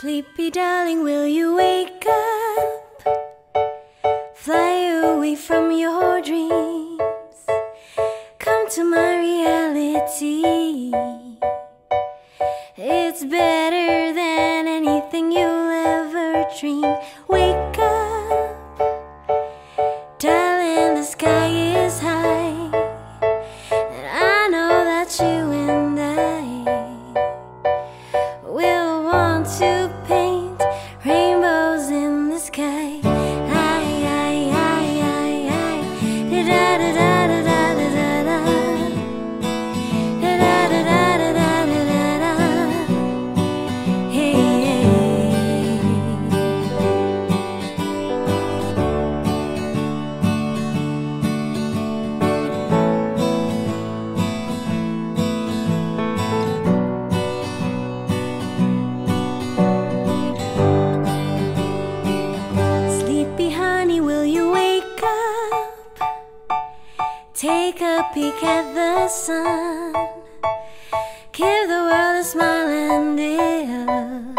Sleepy darling, will you wake up? Fly away from your dreams. Come to my reality. It's better than anything you'll ever dream. Wake up, darling, the sky let it out. Take a peek at the sun. Give the world a smile and it'll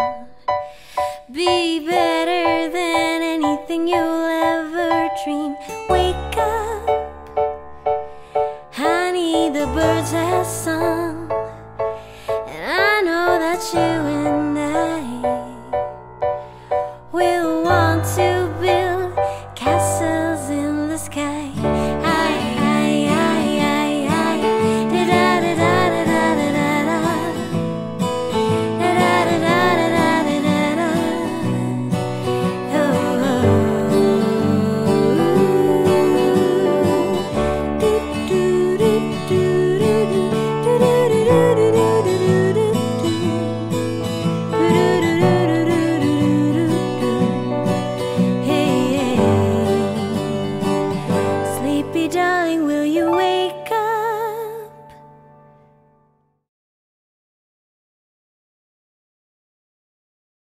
be better than anything you'll ever dream. Wake up, honey, the birds have sung.